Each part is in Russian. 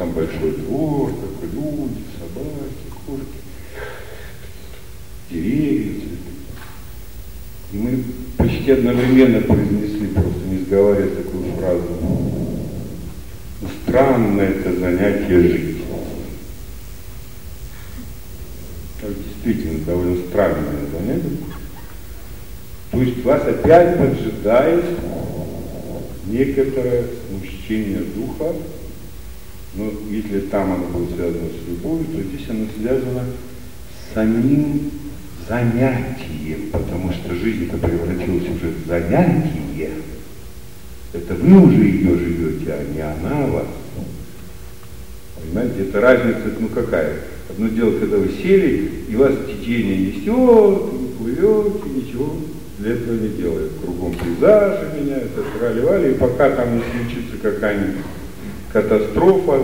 там большой двор, такой люди, собаки, кошки, деревья, цветы. И мы почти одновременно произнесли, просто не сговаривая такую фразу. «Ну, странно это занятие жить. Это действительно довольно странное занятие. То есть вас опять поджидает некоторое смущение духа, но если там оно было связано с любовью, то здесь оно связано с самим занятием, потому что жизнь-то превратилась уже в занятие. Это вы уже ее живете, а не она вас. Понимаете, это разница, ну какая? Одно дело, когда вы сели, и вас течение несет, вы плывете, ничего для этого не делает. Кругом пейзажи меняются, трали и пока там не случится какая-нибудь катастрофа,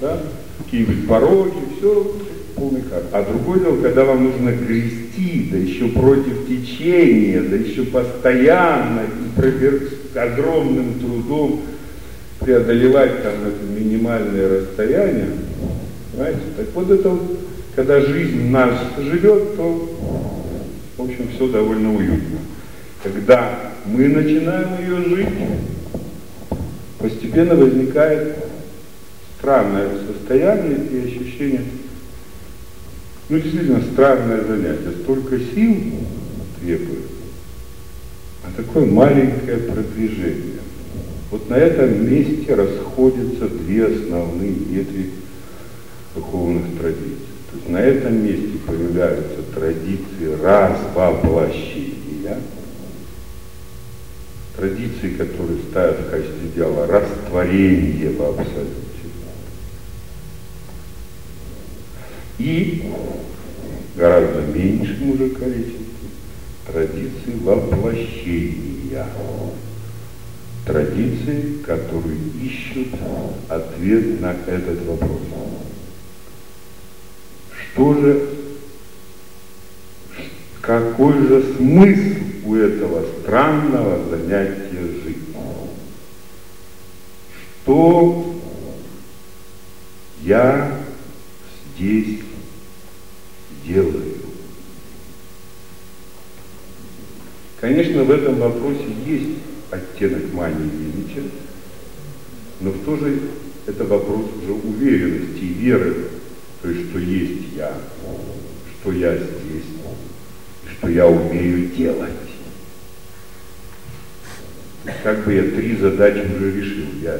да, какие-нибудь пороги, все полный кар. А другое дело, когда вам нужно грести, да еще против течения, да еще постоянно и с огромным трудом преодолевать там это минимальное расстояние, понимаете? Так вот это вот, когда жизнь нас живет, то, в общем, все довольно уютно. Когда мы начинаем ее жить, постепенно возникает странное состояние и ощущение, ну действительно странное занятие, столько сил требует, а такое маленькое продвижение. Вот на этом месте расходятся две основные ветви духовных традиций. То есть на этом месте появляются традиции развоплощения, традиции, которые ставят в качестве идеала растворение в абсолюте. И гораздо меньшем уже количестве традиции воплощения. Традиции, которые ищут ответ на этот вопрос. Что же, какой же смысл у этого странного занятия жить? Что я здесь делаю? Конечно, в этом вопросе есть оттенок мании величия, но в то же это вопрос уже уверенности и веры, то есть что есть я, что я здесь, что я умею делать. Как бы я три задачи уже решил. Я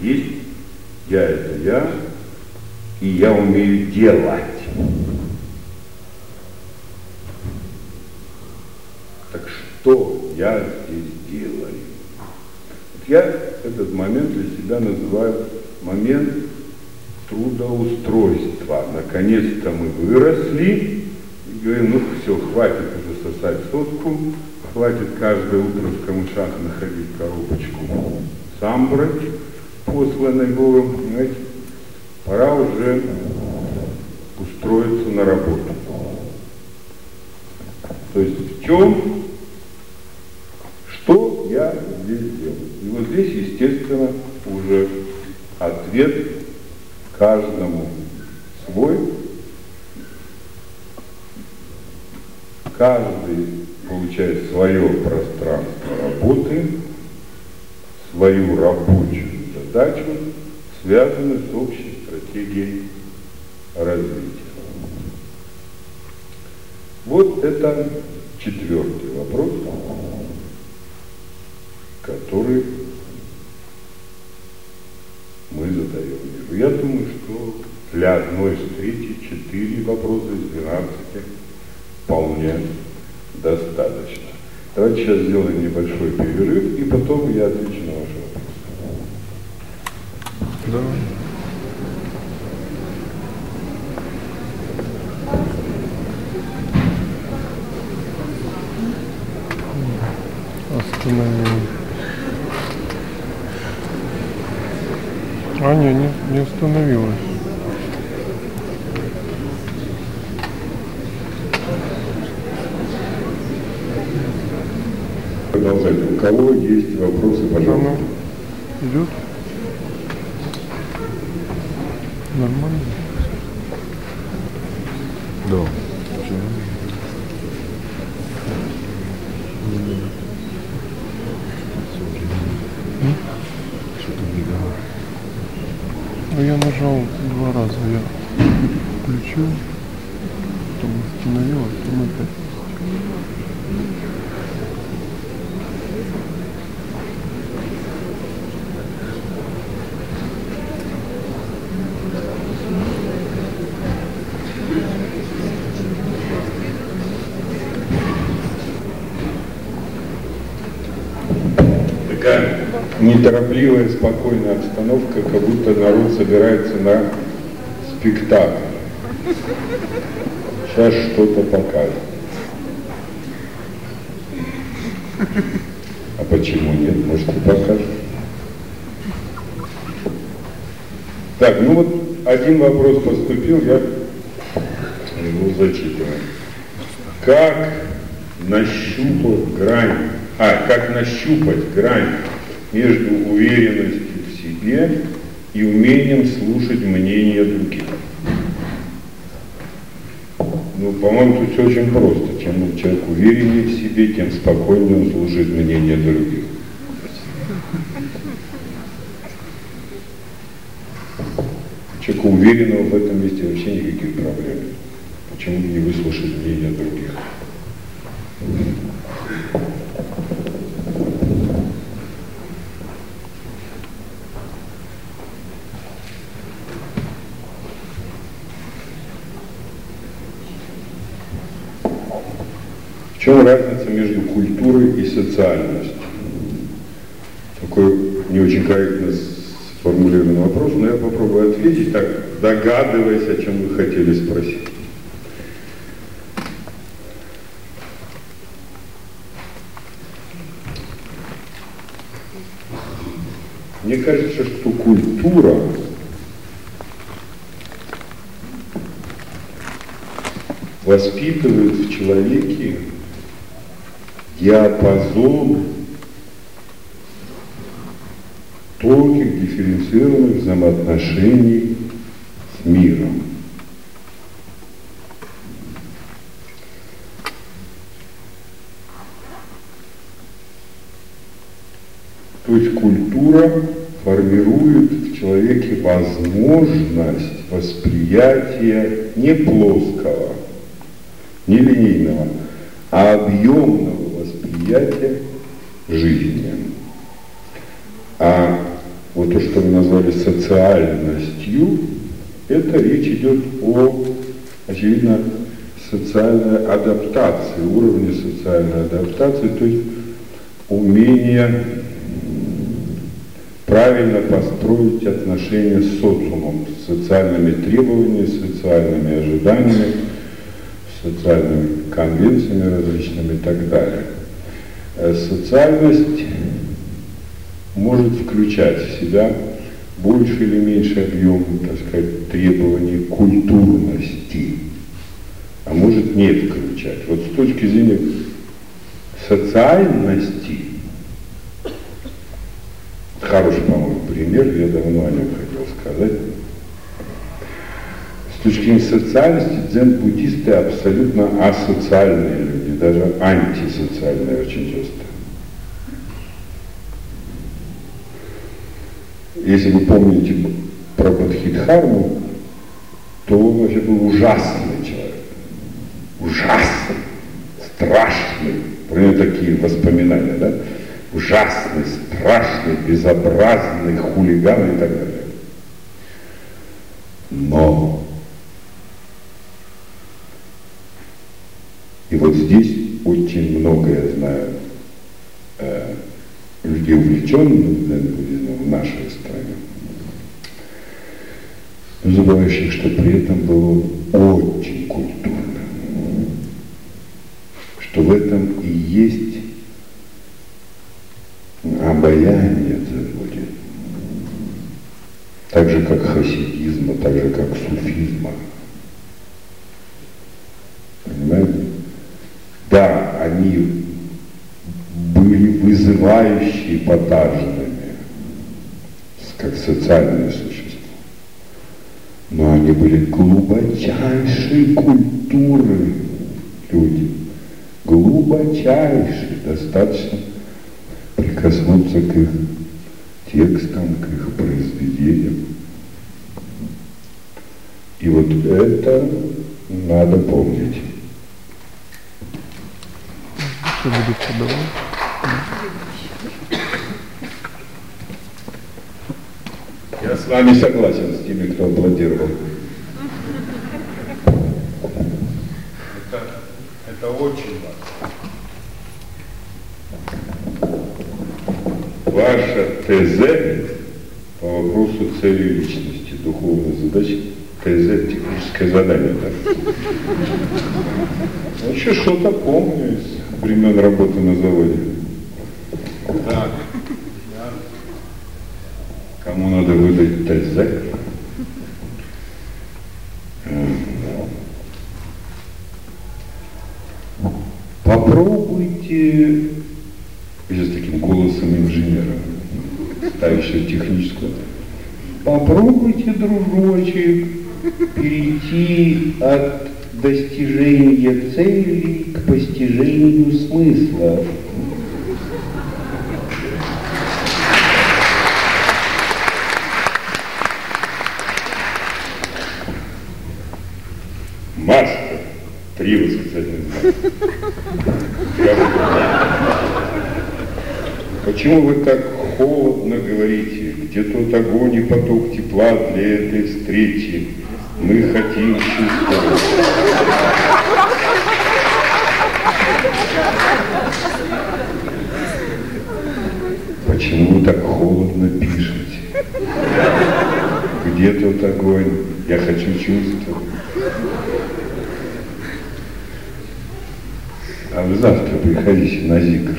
есть, я это я, и я умею делать. Так что я здесь делаю? Вот я этот момент для себя называю момент трудоустройства. Наконец-то мы выросли и говорим, ну все, хватит уже сосать сотку, хватит каждое утро в камышах находить коробочку сам брать, посланный Богом, понимаете, пора уже устроиться на работу. То есть в чем, что я здесь делаю? И вот здесь, естественно, уже ответ каждому свой. Каждый получает свое пространство работы, свою рабочую задачу, связанную с общей стратегией развития. Вот это четвертый вопрос, который мы задаем. Я думаю, что для одной встречи четыре вопроса из 12 вполне достаточно. Давайте сейчас сделаем небольшой перерыв, и потом я отвечу на ваши вопросы. Давай. Остановил. А, не, не, не установилось. Продолжать. У кого есть вопросы, пожалуйста? идет? Нормально? Да. Что-то мигало. Ну я нажал два раза, я включил, потом остановил, а потом опять. Такая неторопливая, спокойная обстановка, как будто народ собирается на спектакль. Сейчас что-то покажет. А почему нет? Может, и покажет. Так, ну вот один вопрос поступил, я его зачитываю. Как нащупать грань, а, как нащупать грань между уверенностью в себе и умением слушать мнение других? Ну, по-моему, тут все очень просто. Чем человек увереннее в себе, тем спокойнее он слушает мнение других. Человеку уверенного в этом месте вообще никаких проблем. Почему не выслушать мнение других? Чем разница между культурой и социальностью? Такой не очень корректно сформулированный вопрос, но я попробую ответить, так догадываясь, о чем вы хотели спросить. Мне кажется, что культура воспитывает в человеке диапазон тонких дифференцированных взаимоотношений с миром. То есть культура формирует в человеке возможность восприятия не плоского, не линейного, а объемного восприятия жизни. А вот то, что вы назвали социальностью, это речь идет о, очевидно, социальной адаптации, уровне социальной адаптации, то есть умение правильно построить отношения с социумом, с социальными требованиями, социальными ожиданиями, социальными конвенциями различными и так далее. Социальность может включать в себя больше или меньше объем, так сказать, требований культурности, а может не включать. Вот с точки зрения социальности, хороший, по-моему, пример, я давно о нем хотел сказать. С точки зрения социальности дзен-буддисты абсолютно асоциальные люди, даже антисоциальные очень часто. Если вы помните про Бадхидхарму, то он вообще был ужасный человек. Ужасный, страшный. Про него такие воспоминания, да? Ужасный, страшный, безобразный, хулиган и так далее. Но и вот здесь очень много я знаю э, людей, увлеченных в нашей стране, забывающих, что при этом был очень культурным, что в этом и есть обаяние дзен так же как хасидизма, так же как суфизма. Понимаете? Да, они были вызывающие эпатажными, как социальное существо. Но они были глубочайшей культуры люди. Глубочайшей. Достаточно прикоснуться к их текстам, к их произведениям. И вот это надо помнить. Что буду подавать? Я с вами согласен, с теми, кто аплодировал. Это, это очень важно. Ваша ТЗ по вопросу цели личности, духовной задачи, ТЗ техническое задание, да? Ну, еще что-то помню из времен работы на заводе. Так, Кому надо выдать ТЗ? М. Попробуйте, я с таким голосом инженера, ставящего техническую, попробуйте, дружочек, перейти от достижения целей к постижению смысла. Мастер. Три восклицательных знака. Почему вы так холодно говорите? Где тот огонь и поток тепла для этой встречи? Мы хотим чувствовать. Почему вы так холодно пишете? Где тот огонь? Я хочу чувствовать. А вы завтра приходите на ЗИГР.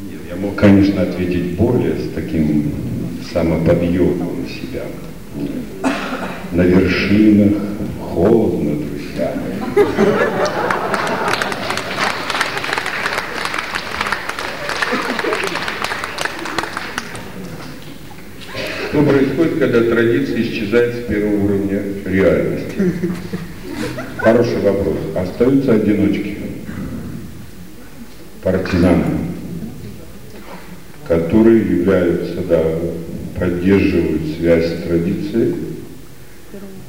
Нет, я мог, конечно, ответить более с таким самоподъемом себя. На вершинах холодно, друзья мои. Что происходит, когда традиция исчезает с первого уровня реальности? Хороший вопрос. Остаются одиночки, партизаны, которые являются, да, поддерживают связь с традицией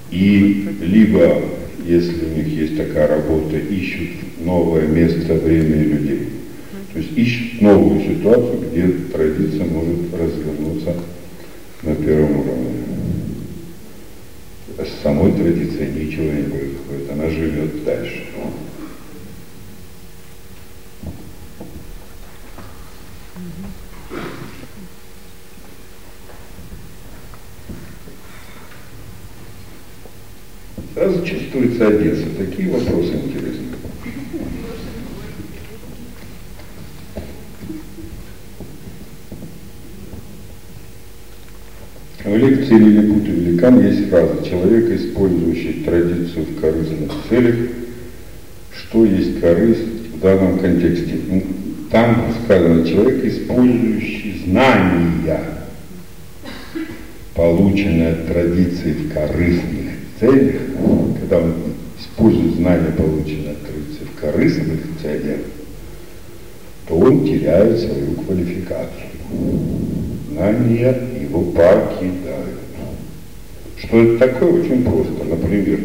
и либо, если у них есть такая работа, ищут новое место, время и людей. То есть ищут новую ситуацию, где традиция может развернуться на первом уровне. С самой традицией ничего не происходит, она живет дальше. Сразу чувствуется Одесса. Такие вопросы интересные. В лекции Лилипут и Великан есть фраза «Человек, использующий традицию в корыстных целях, что есть корысть в данном контексте?» Ну, Там сказано «Человек, использующий знания, полученные от традиции в корыстных целях», когда он использует знания, полученные от традиции в корыстных целях, то он теряет свою квалификацию. Знания его покидают. Что это такое? Очень просто. Например,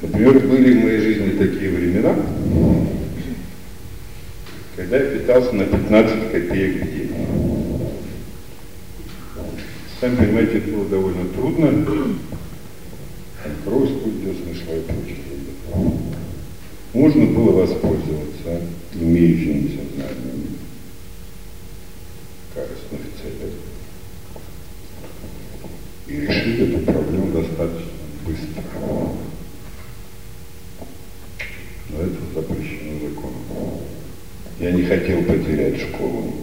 например, были в моей жизни такие времена, когда я питался на 15 копеек в день. Сами понимаете, это было довольно трудно. Кровь скудилась, нашла и прочее. Можно было воспользоваться имеющимися знаниями корыстных целях и решить эту проблему достаточно быстро. Но это запрещено законом. Я не хотел потерять школу.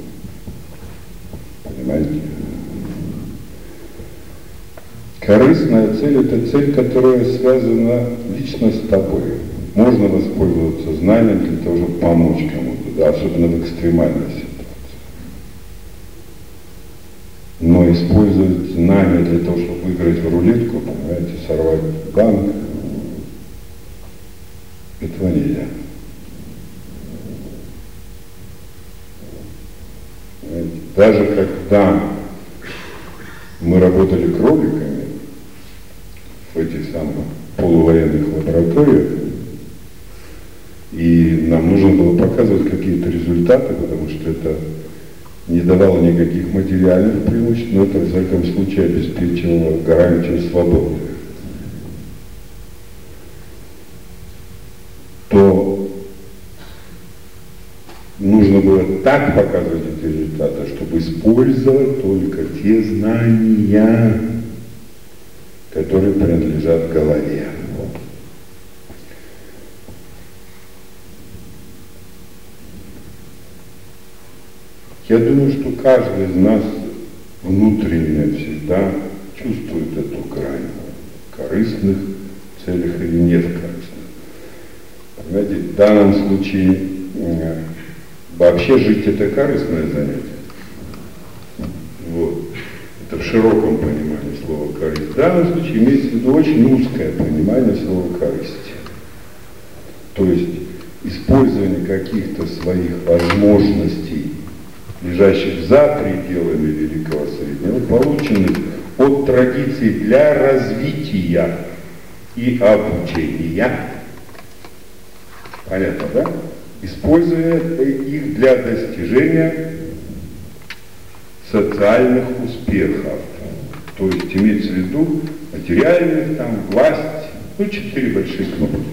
Корыстная цель – это цель, которая связана лично с тобой. Можно воспользоваться знанием для того, чтобы помочь кому-то, да, особенно в экстремальной ситуации. Использовать знания для того, чтобы выиграть в рулетку, понимаете, сорвать банк, этого нельзя. Даже когда мы работали кроликами в этих самых полувоенных лабораториях, и нам нужно было показывать какие-то результаты, потому что это не давало никаких материальных преимуществ, но это, в всяком случае, обеспечивало гарантию свободы. То нужно было так показывать эти результаты, чтобы использовать только те знания, которые принадлежат голове. Я думаю, что каждый из нас внутренне всегда чувствует эту грань в корыстных целях или не в корыстных. Понимаете, в данном случае вообще жить это корыстное занятие. Вот. Это в широком понимании слова корысть. В данном случае имеется в виду очень узкое понимание слова корысти. То есть использование каких-то своих возможностей лежащих за пределами Великого Среднего, полученных от традиций для развития и обучения. Понятно, да? Используя их для достижения социальных успехов. То есть имеется в виду материальных, там, власть, ну, четыре большие кнопки.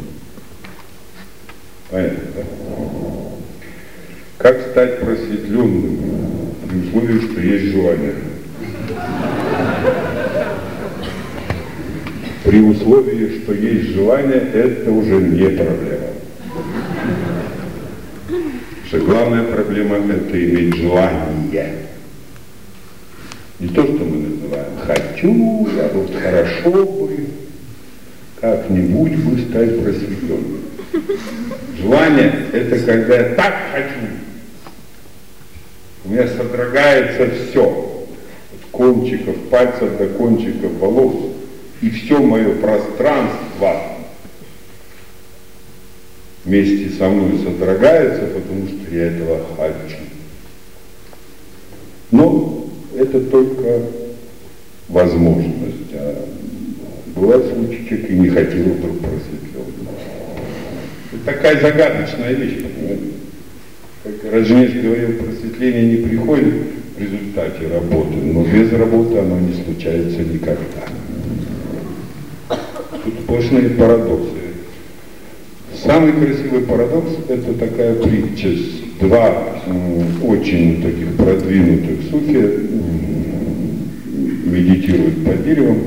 Понятно, да? Как стать просветленным при условии, что есть желание? При условии, что есть желание, это уже не проблема. Что главная проблема – это иметь желание. Не то, что мы называем «хочу», я вот хорошо бы, как-нибудь бы стать просветленным. Желание – это когда я так хочу, у меня содрогается все, от кончиков пальцев до кончиков волос, и все мое пространство вместе со мной содрогается, потому что я этого хочу. Но это только возможность. А бывает случаи, человек и не хотел вдруг просветлен. Это такая загадочная вещь, понимаете? Как Рожнеш говорил, просветление не приходит в результате работы, но без работы оно не случается никогда. Тут сплошные парадоксы. Самый красивый парадокс – это такая притча. Два очень таких продвинутых суфия медитируют под деревом,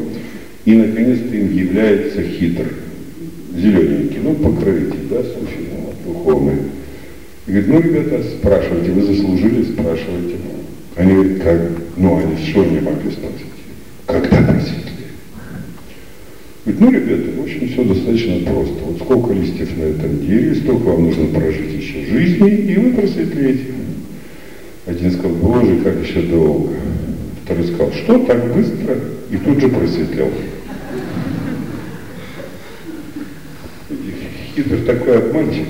и наконец-то им является хитр, зелененький, ну покровитель, да, суфи духовный говорит, ну, ребята, спрашивайте, вы заслужили, спрашивайте. Они говорят, как, ну, они что не могли спросить? Когда просветлее? Говорит, ну, ребята, в общем, все достаточно просто. Вот сколько листьев на этом дереве, столько вам нужно прожить еще жизни, и вы просветлеете. Один сказал, боже, как еще долго. Второй сказал, что так быстро? И тут же просветлел. Хитр такой обманщик.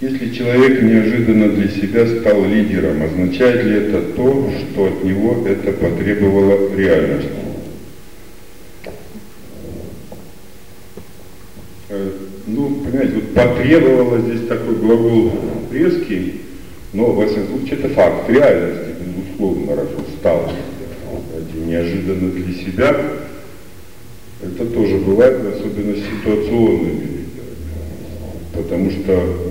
Если человек неожиданно для себя стал лидером, означает ли это то, что от него это потребовало реальность? Э, ну, понимаете, вот потребовало здесь такой глагол резкий, но, во всяком случае, это факт реальности, безусловно, раз он стал. Неожиданно для себя, это тоже бывает, особенно ситуационными лидерами. Потому что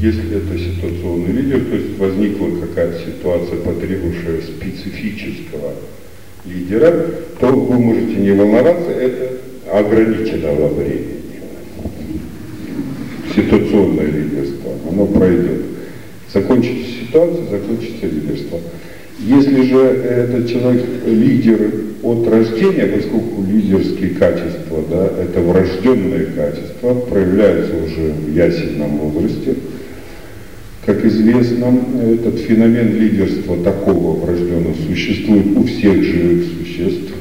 если это ситуационный лидер, то есть возникла какая-то ситуация, потребовавшая специфического лидера, то вы можете не волноваться, это ограничено во времени. ситуационное лидерство, оно пройдет. Закончится ситуация, закончится лидерство. Если же этот человек лидер от рождения, поскольку лидерские качества, да, это врожденные качества, проявляются уже в ясельном возрасте, как известно, этот феномен лидерства такого врожденного существует у всех живых существ,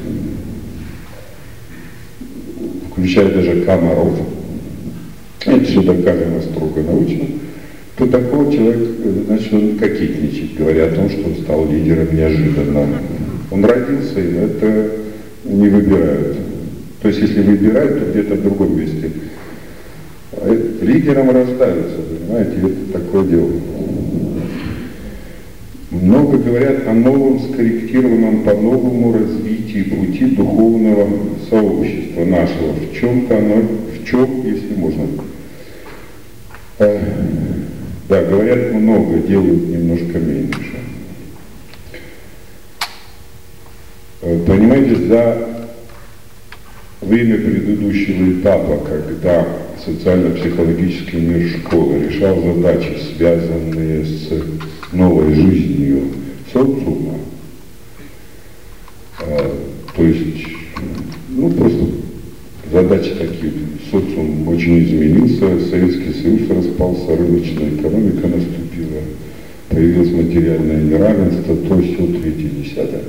включая даже комаров. Это все доказано строго научно то такого человек, значит, он кокетничать, говоря о том, что он стал лидером неожиданно. Он родился, и это не выбирают. То есть, если выбирают, то где-то в другом месте. Лидером рождаются, понимаете, это такое дело. Много говорят о новом скорректированном по-новому развитии пути духовного сообщества нашего. В чем-то оно, в чем, если можно. Э, да, говорят много, делают немножко меньше. Э, понимаете, за время предыдущего этапа, когда социально-психологический мир школы решал задачи, связанные с новой жизнью социума, э, то есть, ну, просто задачи такие. Социум очень изменился, Советский Союз распался, рыночная экономика наступила, появилось материальное неравенство, то все третье, десятое.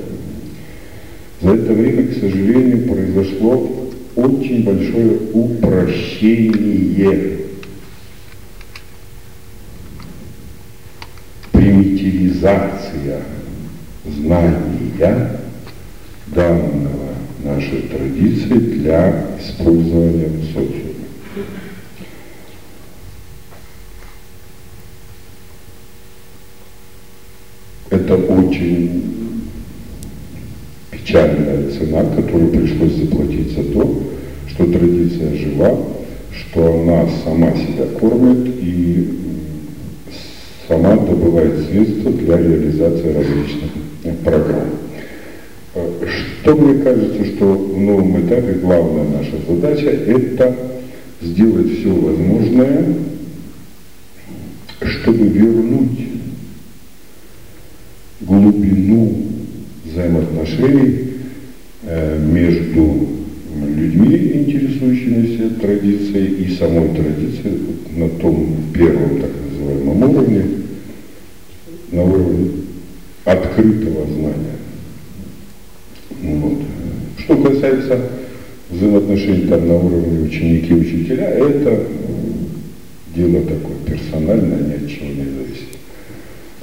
За это время, к сожалению, произошло очень большое упрощение, примитивизация знания данного нашей традиции для использования в социуме. Это очень печальная цена, которую пришлось заплатить за то, что традиция жива, что она сама себя кормит и сама добывает средства для реализации различных программ. Что мне кажется, что в новом этапе главная наша задача – это сделать все возможное, чтобы вернуть глубину взаимоотношений э, между людьми, интересующимися традицией, и самой традицией на том первом так называемом уровне, на уровне открытого знания. Вот. Что касается взаимоотношений там на уровне ученики и учителя, это дело такое персональное, ни от чего не зависит.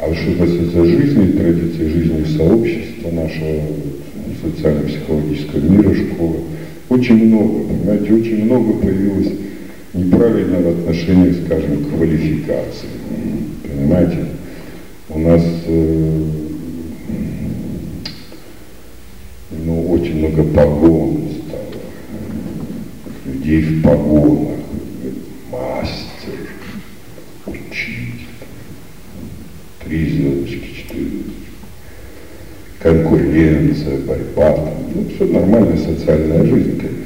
А что касается жизни, традиции жизни сообщества нашего социально-психологического мира, школы, очень много, понимаете, очень много появилось неправильного отношения, скажем, к квалификации. Понимаете, у нас э, ну, очень много погон стало, людей в погонах, мастер, четыре конкуренция, борьба, там, ну, все нормальная социальная жизнь, конечно.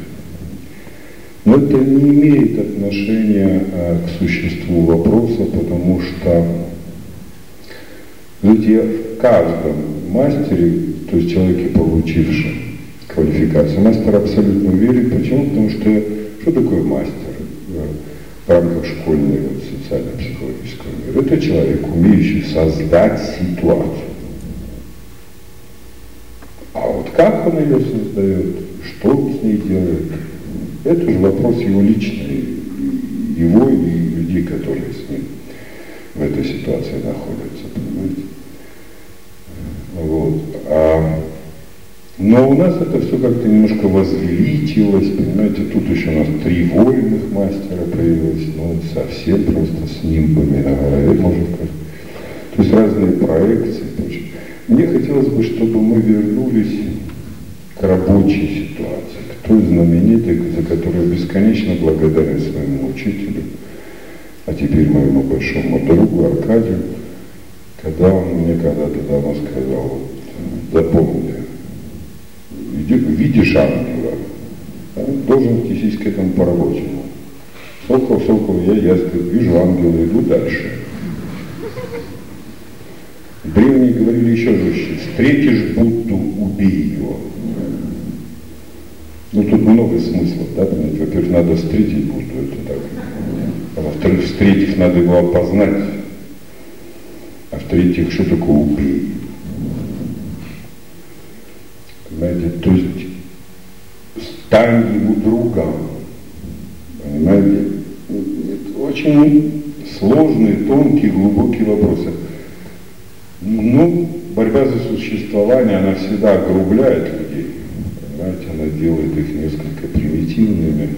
Но это не имеет отношения а, к существу вопроса, потому что люди в каждом мастере то есть человеке, получившем квалификацию мастера, абсолютно уверен. Почему? Потому что что такое мастер рамках школьной вот, социально-психологического мира? Это человек, умеющий создать ситуацию. А вот как он ее создает, что он с ней делает, это же вопрос его личный, его и людей, которые с ним в этой ситуации находятся, понимаете? Вот. А, но у нас это все как-то немножко возвеличилось, понимаете, тут еще у нас три вольных мастера появилось, ну, совсем просто с нимбами на голове, можно сказать. То есть разные проекции. Прочее. Мне хотелось бы, чтобы мы вернулись к рабочей ситуации, к той знаменитой, за которую бесконечно благодарен своему учителю, а теперь моему большому другу Аркадию, когда он мне когда-то давно сказал, вот, запомни, видишь ангела, должен отнестись к этому по-рабочему. Сокол, сокол, я ястреб, вижу ангела, иду дальше. Древние говорили еще жестче. Встретишь Будду, убей его. Ну, тут много смыслов, да, понимаете? Во-первых, надо встретить Будду, это так. А во-вторых, встретив, надо его опознать. А в-третьих, что такое убей? Понимаете, то есть стань ему другом. Понимаете? Это очень сложные, тонкие, глубокие вопросы. Ну, борьба за существование, она всегда огрубляет людей. Понимаете, она делает их несколько примитивными.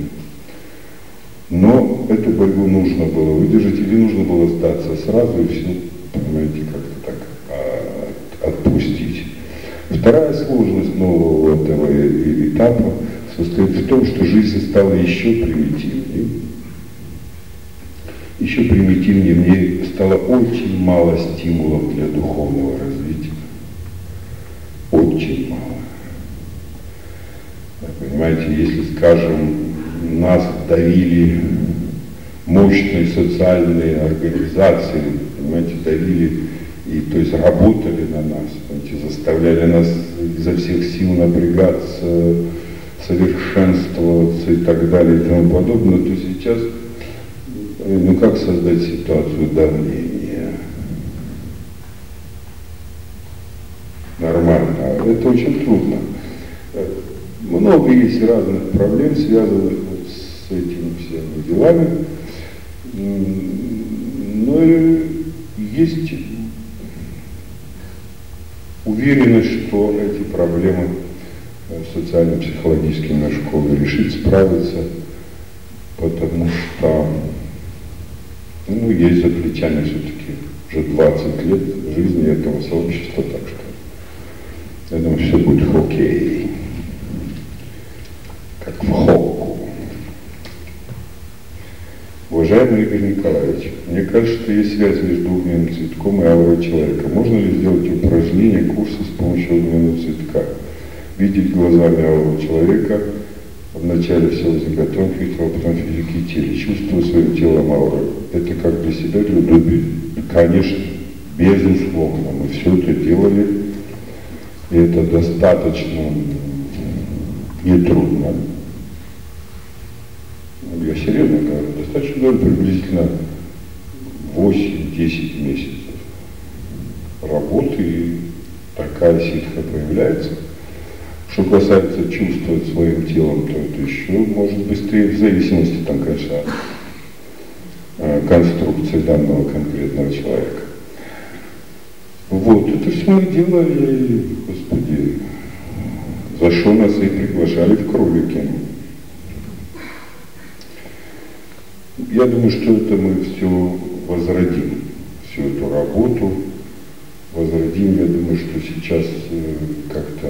Но эту борьбу нужно было выдержать или нужно было сдаться сразу и все, понимаете, как-то так а, отпустить. Вторая сложность нового этого этапа состоит в том, что жизнь стала еще примитивнее. Еще примитивнее мне стало очень мало стимулов для духовного развития. Очень мало. Понимаете, если, скажем, нас давили мощные социальные организации, понимаете, давили и то есть работали на нас, понимаете, заставляли нас изо всех сил напрягаться, совершенствоваться и так далее и тому подобное, то сейчас, ну как создать ситуацию давления? Нормально. Это очень трудно. Много есть разных проблем, связанных с этими всеми делами. Но есть уверенность, что эти проблемы социально-психологически наша школа решит, справиться, потому что ну, есть за плечами все-таки уже 20 лет жизни этого сообщества, так что я думаю, все будет окей как в Хокку. Уважаемый Игорь Николаевич, мне кажется, что есть связь между огненным цветком и аурой человека. Можно ли сделать упражнение, курса с помощью огненного цветка? Видеть глазами ауру человека, вначале все заготовки, а потом физики тела. Чувствую своим телом ауру. Это как для себя, для удобия? Конечно, безусловно. Мы все это делали, и это достаточно нетрудно я серьезно говорю, достаточно приблизительно 8-10 месяцев работы, и такая ситха появляется. Что касается чувствовать своим телом, то это еще может быстрее, в зависимости, там, конечно, от э, конструкции данного конкретного человека. Вот, это все мы делали, господи, за что нас и приглашали в кролики. Я думаю, что это мы все возродим, всю эту работу возродим. Я думаю, что сейчас э, как-то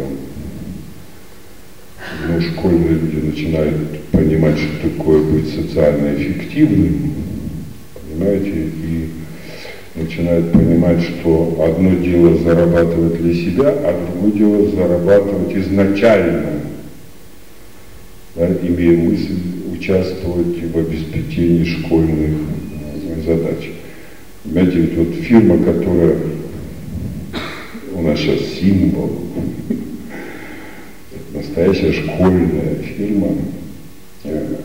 ну, школьные люди начинают понимать, что такое быть социально эффективным, понимаете, и начинают понимать, что одно дело зарабатывать для себя, а другое дело зарабатывать изначально, да, имея мысль участвовать в обеспечении школьных задач. Понимаете, ведь вот фирма, которая у нас сейчас символ, настоящая школьная фирма, э,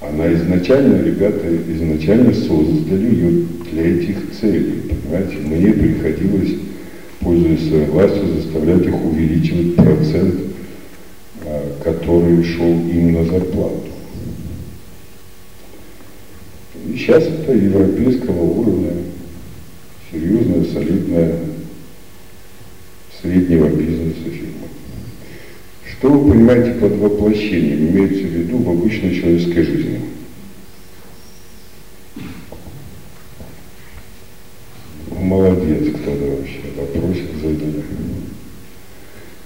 она изначально, ребята изначально создали ее для этих целей. Понимаете, мне приходилось, пользуясь своей властью, заставлять их увеличивать процент, э, который шел им на зарплату. И сейчас это европейского уровня, серьезная, солидная, среднего бизнеса фирма. Что вы понимаете под воплощением, имеется в виду в обычной человеческой жизни? Молодец кто-то вообще, вопросик задали.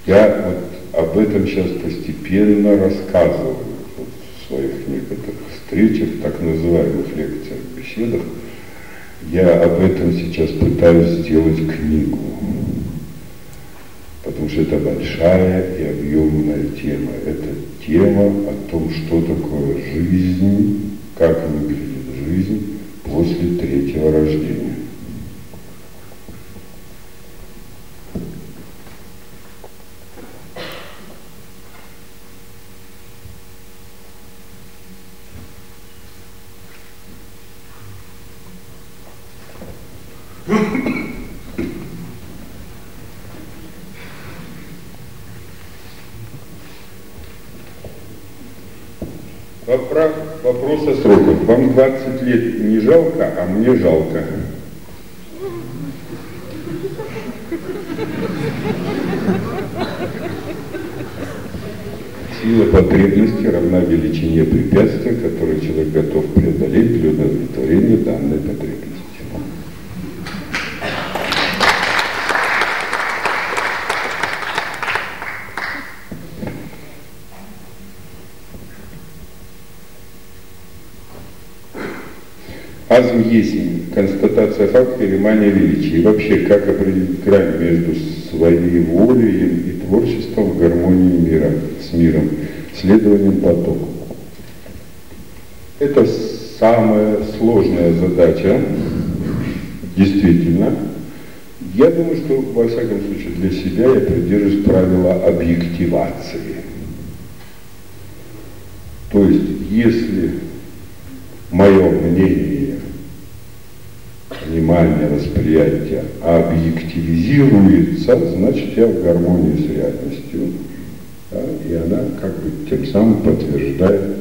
Я вот об этом сейчас постепенно рассказываю вот, в своих некоторых встречах, так называемых лекциях, беседах, я об этом сейчас пытаюсь сделать книгу, потому что это большая и объемная тема. Это тема о том, что такое жизнь, как выглядит жизнь после третьего рождения. Вопрос о сроках. Вам 20 лет не жалко, а мне жалко. Сила потребности равна величине препятствия, которое человек готов преодолеть для удовлетворения данной потребности. Азм есть констатация факта или мания величия. И вообще, как определить грань между своей волей и творчеством в гармонии мира, с миром, следованием потоку. Это самая сложная задача, действительно. Я думаю, что, во всяком случае, для себя я придерживаюсь правила объективации. То есть, если мое мнение внимание, восприятие объективизируется, значит я в гармонии с реальностью. Да, и она как бы тем самым подтверждает,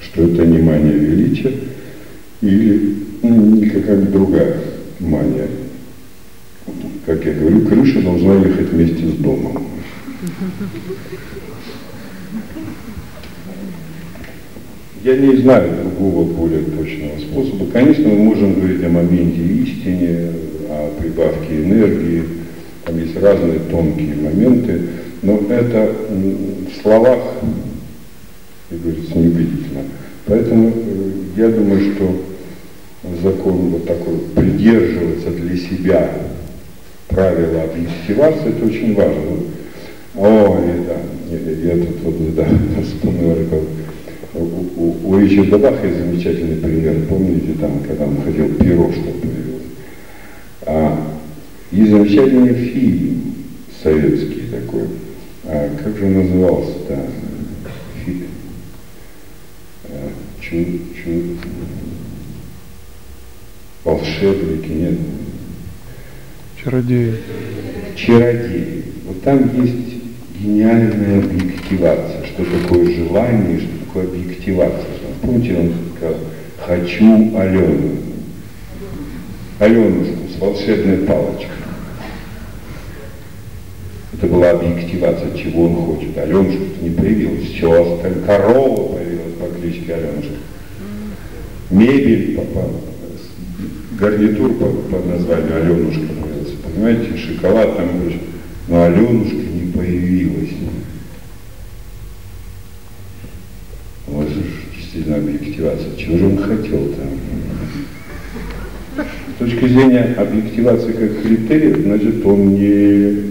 что это не мания величия или никакая другая мания. Как я говорю, крыша должна ехать вместе с домом. Я не знаю другого более точного способа. Конечно, мы можем говорить о моменте истине, о прибавке энергии, там есть разные тонкие моменты, но это в словах, как говорится, неубедительно. Поэтому э, я думаю, что закон вот такой придерживаться для себя правила объективации, это очень важно. О, это, я, я тут вот, да, вспомнил, у, у, у Ричарда Баха есть замечательный пример. Помните, там, когда он перо, что появилось. А, есть замечательный фильм советский такой. А, как же назывался-то? Фильм. А, чу, чу... Волшебники, нет? Чародеи. Чародеи. Вот там есть гениальная объективация, что такое желание, что такое объективация. Помните, он сказал, хочу Алену. Аленушку с волшебной палочкой. Это была объективация, чего он хочет. Аленушка не появилась, все остальное. Корова появилась по кличке Аленушка. Мебель попала. Гарнитур по, по названию Аленушка появился. Понимаете, шоколад там Но Аленушка не появилась. действительно объективация. Чего же он хотел там? С точки зрения объективации как критерия, значит, он не,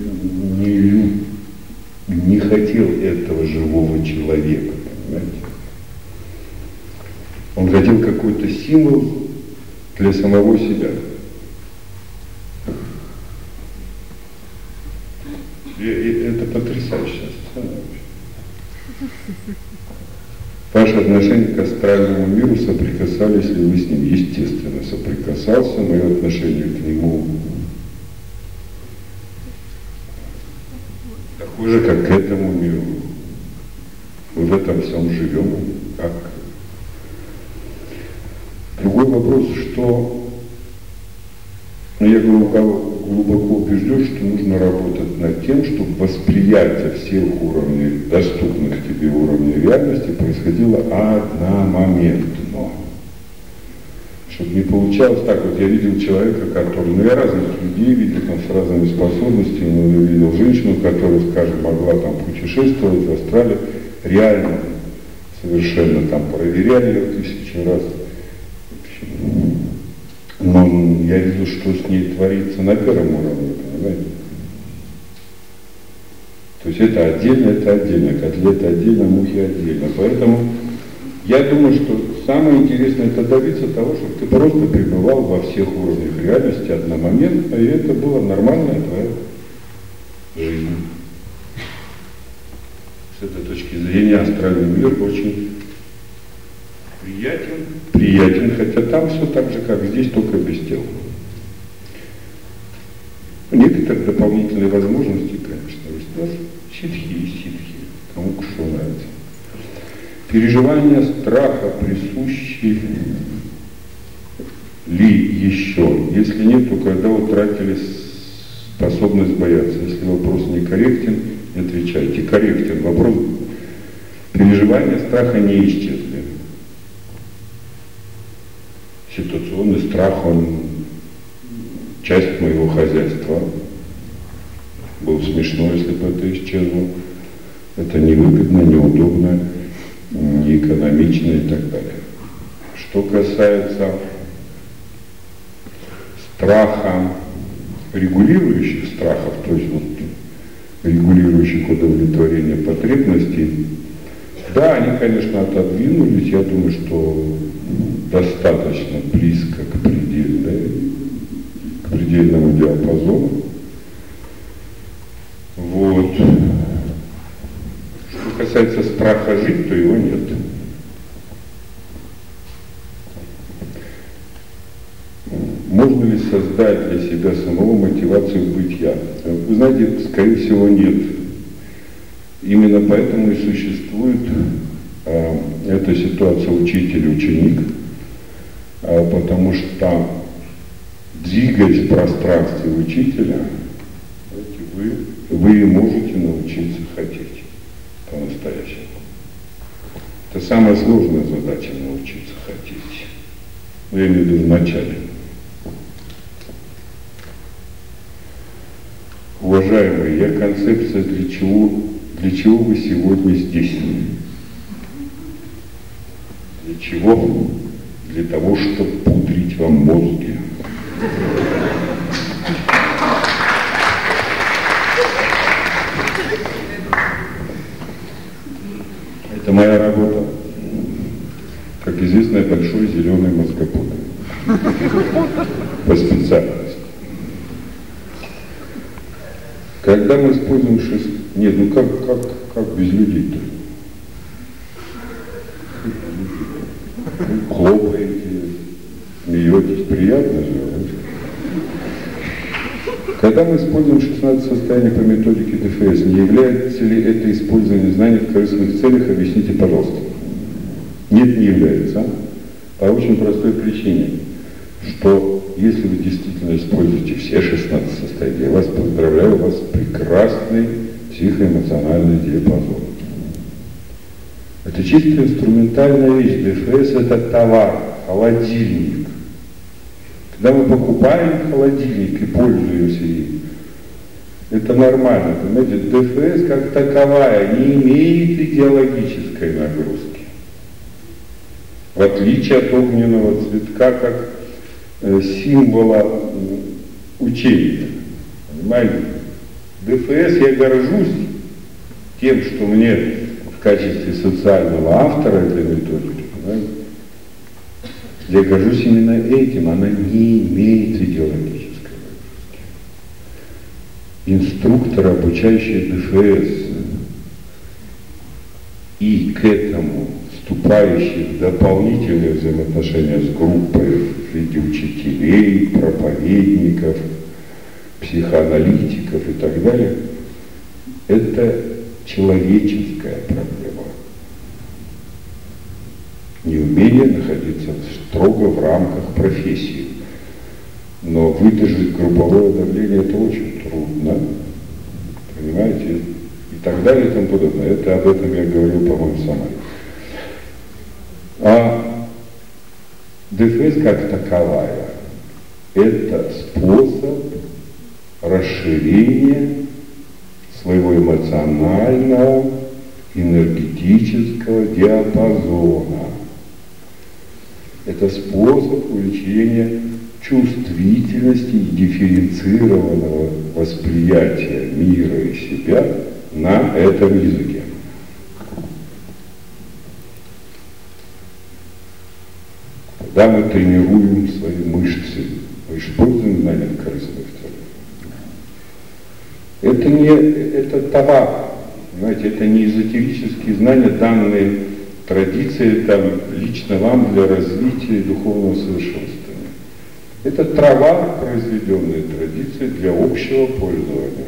не, не хотел этого живого человека, понимаете? Он хотел какой-то символ для самого себя. И, и это потрясающая сцена вообще. Ваши астральному миру соприкасались ли вы с ним? Естественно, соприкасался. Мое отношение к нему такое же, как к этому миру. Мы в этом всем живем. Как? Другой вопрос, что ну, я глубоко, глубоко убежден, что нужно работать над тем, чтобы восприятие всех уровней, доступных тебе уровней реальности, происходило одномоментно. Чтобы не получалось так, вот я видел человека, который, ну я разных людей видел там, с разными способностями, но я видел женщину, которая, скажем, могла там путешествовать в Австралии, реально совершенно там проверяли ее тысячу раз но я вижу, что с ней творится на первом уровне, понимаете? То есть это отдельно, это отдельно, котлеты отдельно, мухи отдельно. Поэтому Я думаю, что самое интересное это добиться того, чтобы ты просто пребывал во всех уровнях реальности одномоментно, и это была нормальная твоя жизнь. С этой точки зрения астральный мир очень приятен, приятен, хотя там все так же, как здесь, только без тела. Некоторые дополнительные возможности, конечно, есть. Даже ситхи и ситхи, кому что нравится. Переживание страха присущи ли еще? Если нет, то когда утратили способность бояться? Если вопрос некорректен, не отвечайте. Корректен. Вопрос переживания страха не исчезли. Ситуационный страх, он часть моего хозяйства. Было смешно, если бы это исчезло. Это невыгодно, неудобно неэкономично и так далее. Что касается страха, регулирующих страхов, то есть вот регулирующих удовлетворение потребностей, да, они, конечно, отодвинулись, я думаю, что достаточно близко к предельной, к предельному диапазону. Вот касается страха жить, то его нет. Можно ли создать для себя самого мотивацию быть я? Вы знаете, скорее всего, нет. Именно поэтому и существует э, эта ситуация учитель-ученик, потому что двигать в пространстве учителя, вы, вы можете научиться хотеть по-настоящему. Это самая сложная задача научиться хотеть. Ну, я имею в виду в начале. Уважаемые, я концепция для чего, для чего вы сегодня здесь? Для чего? Для того, чтобы пудрить вам мозги. Это моя работа. Как известно, я большой зеленый мозгопут. По специальности. Когда мы используем шест... Нет, ну как, как, как без людей-то? Хлопаете, смеетесь, приятно же. Когда мы используем 16 состояний по методике ДФС, не является ли это использование знаний в корыстных целях? Объясните, пожалуйста. Нет, не является. По очень простой причине, что если вы действительно используете все 16 состояний, я вас поздравляю, у вас прекрасный психоэмоциональный диапазон. Это чисто инструментальная вещь. ДФС это товар, холодильник. Когда мы покупаем холодильник и пользуемся им, это нормально. Понимаете, ДФС как таковая не имеет идеологической нагрузки. В отличие от огненного цветка, как э, символа учения. Понимаете? ДФС я горжусь тем, что мне качестве социального автора этой методики, понимаете, я горжусь именно этим, она не имеет идеологической нагрузки. Инструктор, обучающий ДФС, и к этому вступающий в дополнительные взаимоотношения с группой в виде учителей, проповедников, психоаналитиков и так далее, это человеческая проблема неумение находиться строго в рамках профессии. Но выдержать групповое давление это очень трудно, понимаете, и так далее и тому подобное. Это об этом я говорил, по-моему, сама. А ДФС как таковая – это способ расширения своего эмоционального, энергетического диапазона – это способ увеличения чувствительности и дифференцированного восприятия мира и себя на этом языке. когда мы тренируем свои мышцы, мы используем знания целях. Это не, это товар, понимаете, это не эзотерические знания, данные традиции там, лично вам для развития духовного совершенствования. Это трава, произведенная традицией для общего пользования.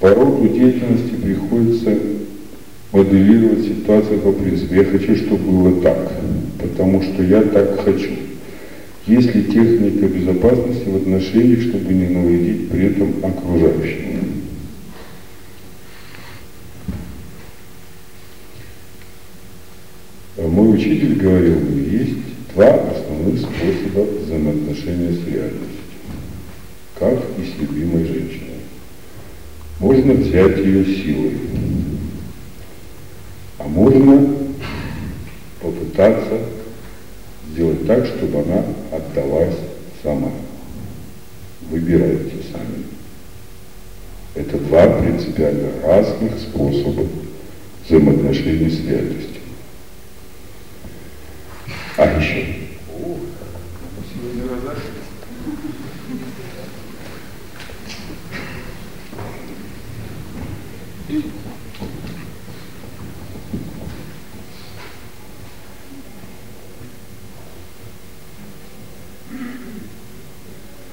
По роду деятельности приходится моделировать ситуацию по принципу «я хочу, чтобы было так, потому что я так хочу». Есть ли техника безопасности в отношениях, чтобы не навредить при этом окружающим? Мой учитель говорил мне, есть два основных способа взаимоотношения с реальностью, как и с любимой женщиной. Можно взять ее силой, а можно попытаться сделать так, чтобы она отдалась сама. Выбирайте сами. Это два принципиально разных способа взаимоотношений с реальностью. А еще. О, сегодня разошлись.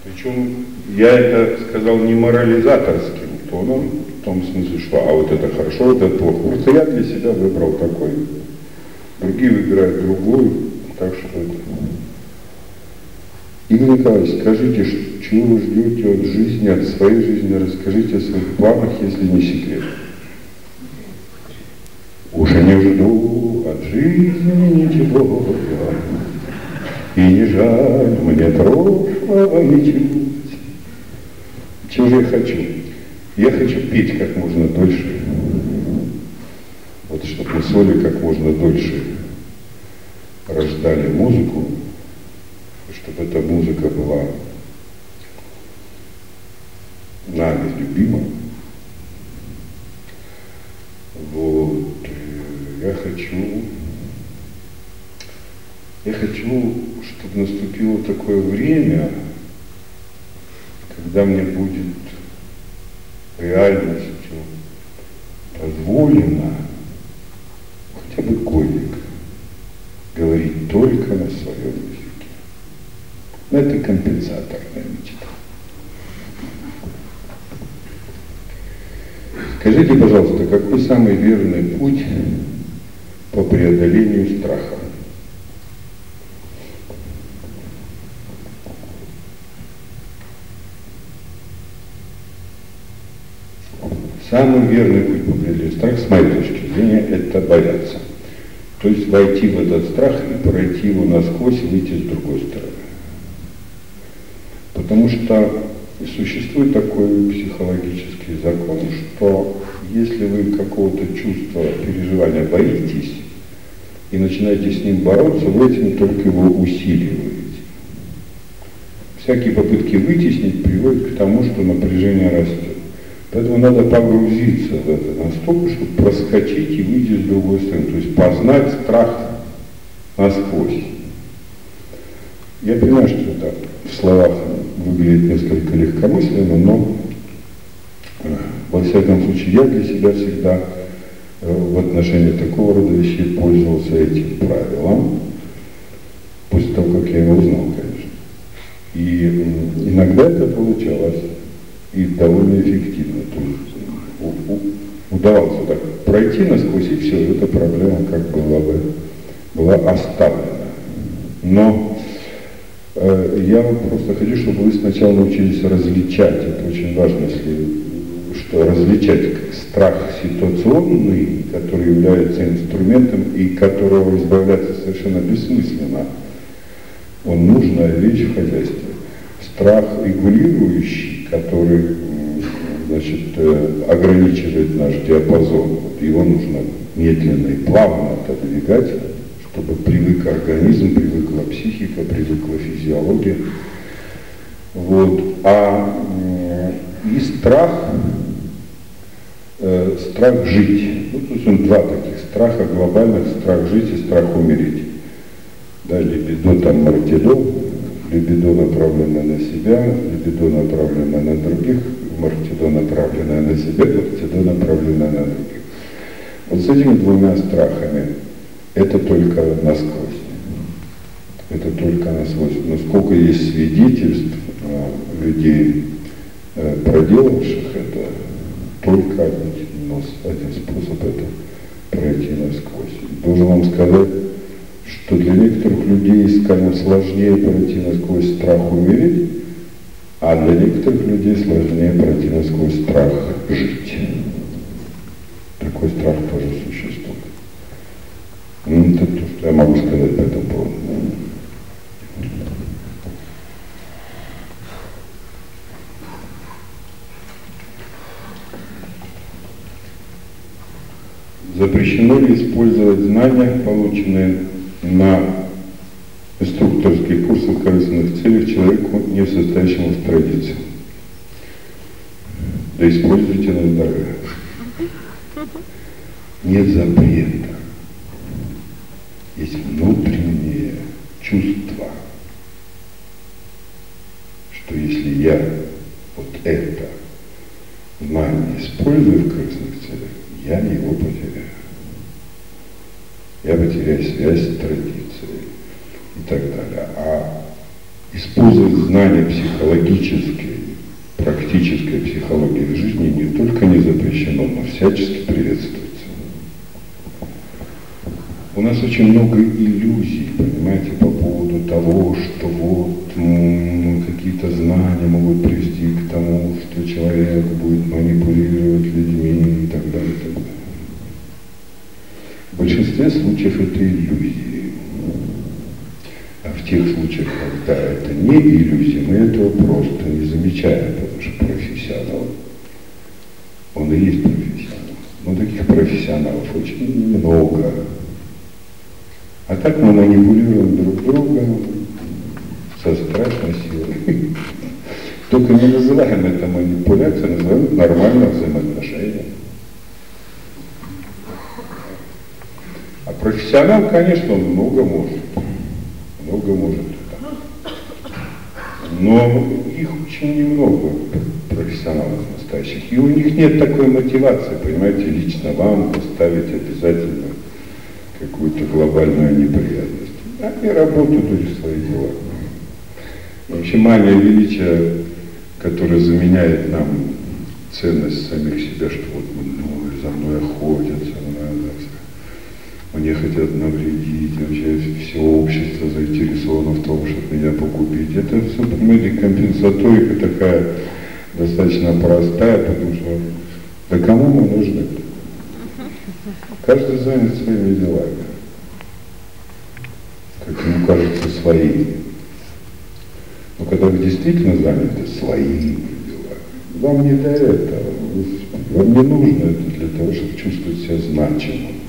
Причем я это сказал не морализаторским тоном, в том смысле, что а вот это хорошо, вот это плохо. Просто я для себя выбрал такой, другие выбирают другой, так что это... Игорь Николаевич, скажите, чего вы ждете от жизни, от своей жизни, расскажите о своих планах, если не секрет. Уже не жду от жизни ничего, и не жаль мне прошлого ничуть. Чего же я хочу? Я хочу петь как можно дольше. Вот чтобы соли как можно дольше рождали музыку, чтобы эта музыка была нами любима. Вот. Я хочу, я хочу, чтобы наступило такое время, когда мне будет реальностью позволено хотя бы годик говорить только на своем языке. Но это компенсаторная мечта. Скажите, пожалуйста, какой самый верный путь по преодолению страха? Самый верный путь по преодолению страха, с моей точки зрения, это бояться. То есть войти в этот страх и пройти его насквозь и выйти с другой стороны. Потому что существует такой психологический закон, что если вы какого-то чувства, переживания боитесь и начинаете с ним бороться, вы этим только его усиливаете. Всякие попытки вытеснить приводят к тому, что напряжение растет. Поэтому надо погрузиться в это настолько, чтобы проскочить и выйти с другой стороны. То есть познать страх насквозь. Я понимаю, что это в словах выглядит несколько легкомысленно, но э, во всяком случае я для себя всегда э, в отношении такого рода вещей пользовался этим правилом, после того, как я его узнал, конечно. И иногда это получалось и довольно эффективно. То есть у, у, удавалось так пройти насквозь, и все, эта проблема как была бы была оставлена. Но э, я просто хочу, чтобы вы сначала научились различать, это очень важно, если что различать страх ситуационный, который является инструментом и которого избавляться совершенно бессмысленно. Он нужная вещь в хозяйстве. Страх регулирующий, который значит, э, ограничивает наш диапазон. Его нужно медленно и плавно отодвигать, чтобы привык организм, привыкла психика, привыкла физиология. Вот. А и страх, э, страх жить. Ну, тут он два таких страха глобальных, страх жить и страх умереть. Да, либидо там мартидо, либидо направленное на себя, либидо направленное на других, мартидо направленное на себя, мартидо направленное на других. Вот с этими двумя страхами это только насквозь. Это только насквозь. Но сколько есть свидетельств э, людей, э, проделавших это, только один, один способ это пройти насквозь. Должен вам сказать, что для некоторых людей, скажем, сложнее пройти насквозь страх умереть, а для некоторых людей сложнее пройти насквозь страх жить. Такой страх тоже существует. Ну, это то, что я могу сказать по этому поводу. Запрещено ли использовать знания, полученные на инструкторских курсах корыстных целях человеку, не состоящему в традиции? Да используйте на здоровье. Нет запрета. Не иллюзия, мы этого просто не замечаем, потому что профессионал, он и есть профессионал. Но таких профессионалов очень много. А так мы манипулируем друг другом со страшной силой. Только не называем это манипуляцией, называем это нормальным взаимоотношением. А профессионал, конечно, он много может. Много может. Но их очень немного, профессионалов настоящих. И у них нет такой мотивации, понимаете, лично вам поставить обязательно какую-то глобальную неприятность. Они работают и свои дела. Вообще мания величия, которая заменяет нам ценность самих себя, что вот мной, за мной охотятся, мне хотят навредить, вообще все общество заинтересовано в том, чтобы меня погубить. Это все, компенсаторика такая достаточно простая, потому что да кому мы нужны? Каждый занят своими делами. Как ему кажется, своими. Но когда вы действительно заняты своими делами, вам не до этого. Вам не нужно это для того, чтобы чувствовать себя значимым.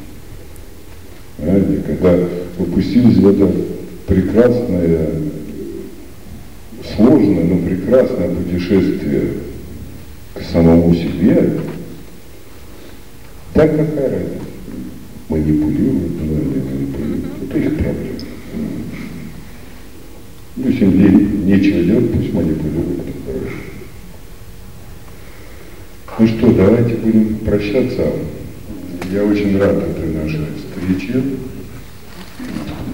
Понимаете, когда вы пустились в это прекрасное, сложное, но прекрасное путешествие к самому себе, так какая разница? Манипулируют, но не манипулируют. Это их проблема. Ну, если им нечего делать, пусть манипулируют. Ну что, давайте будем прощаться. Я очень рад этой нашей встрече.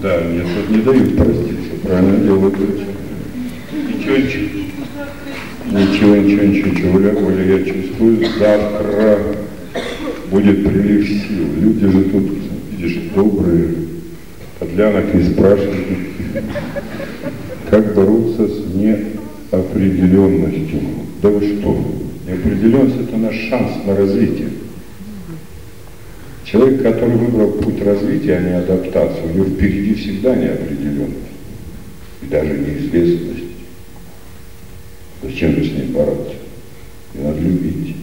Да, мне тут не дают проститься, правильно делают. Ничего, ничего, ничего, ничего, ничего, Оля, Оля, я чувствую, завтра будет прилив сил. Люди же тут, видишь, добрые, подлянок не спрашивают. Как бороться с неопределенностью? Да вы что? Неопределенность – это наш шанс на развитие. Человек, который выбрал путь развития, а не адаптацию, у него впереди всегда неопределенность и даже неизвестность. Зачем же с ней бороться? Не надо любить.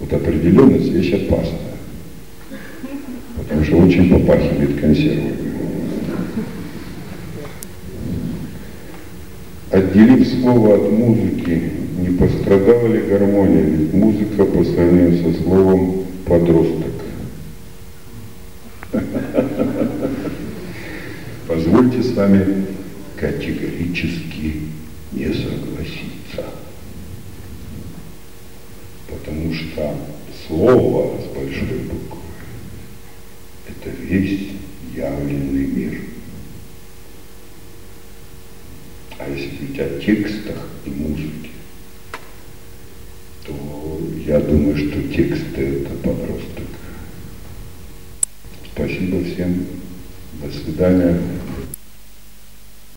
Вот определенность вещь опасная, потому что очень попахивает консервами. Отделив слово от музыки, не пострадала ли гармония? Ведь музыка по сравнению со словом подросток. Позвольте с вами категорически не согласиться. Потому что слово с большой буквы – это весь явленный мир. А если говорить о текстах и музыке, то я думаю, что тексты – это подросток. Спасибо всем. До свидания.